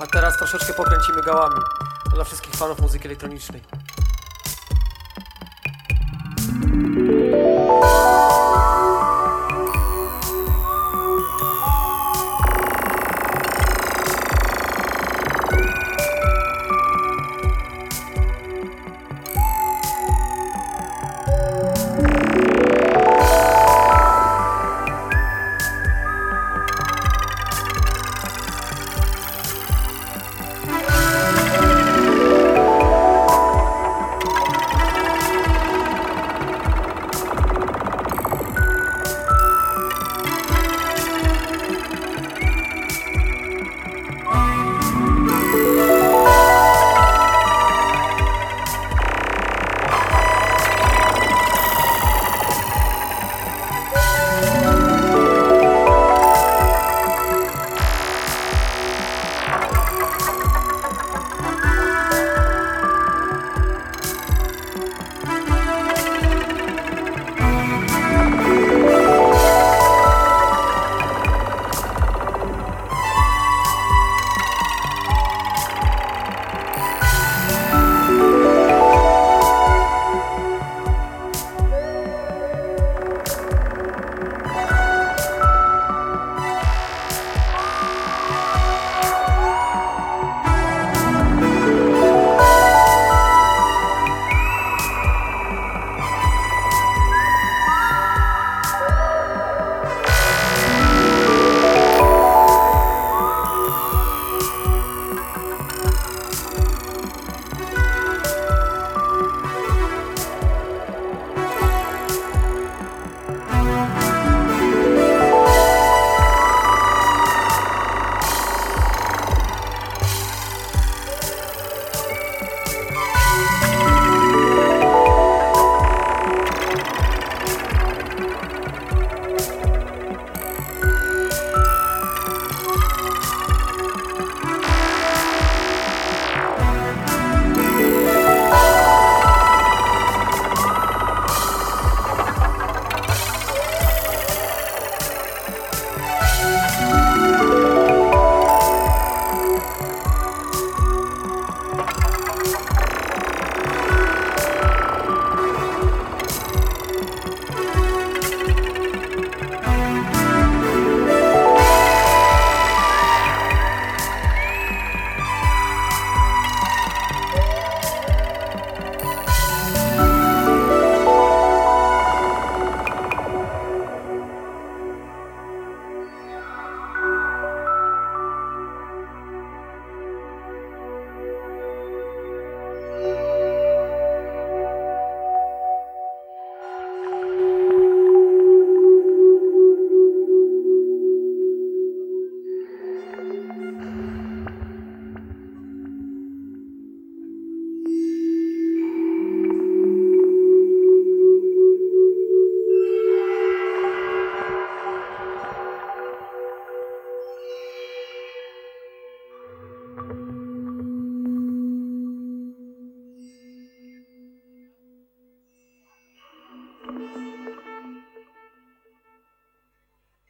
A teraz troszeczkę pokręcimy gałami. Dla wszystkich fanów muzyki elektronicznej.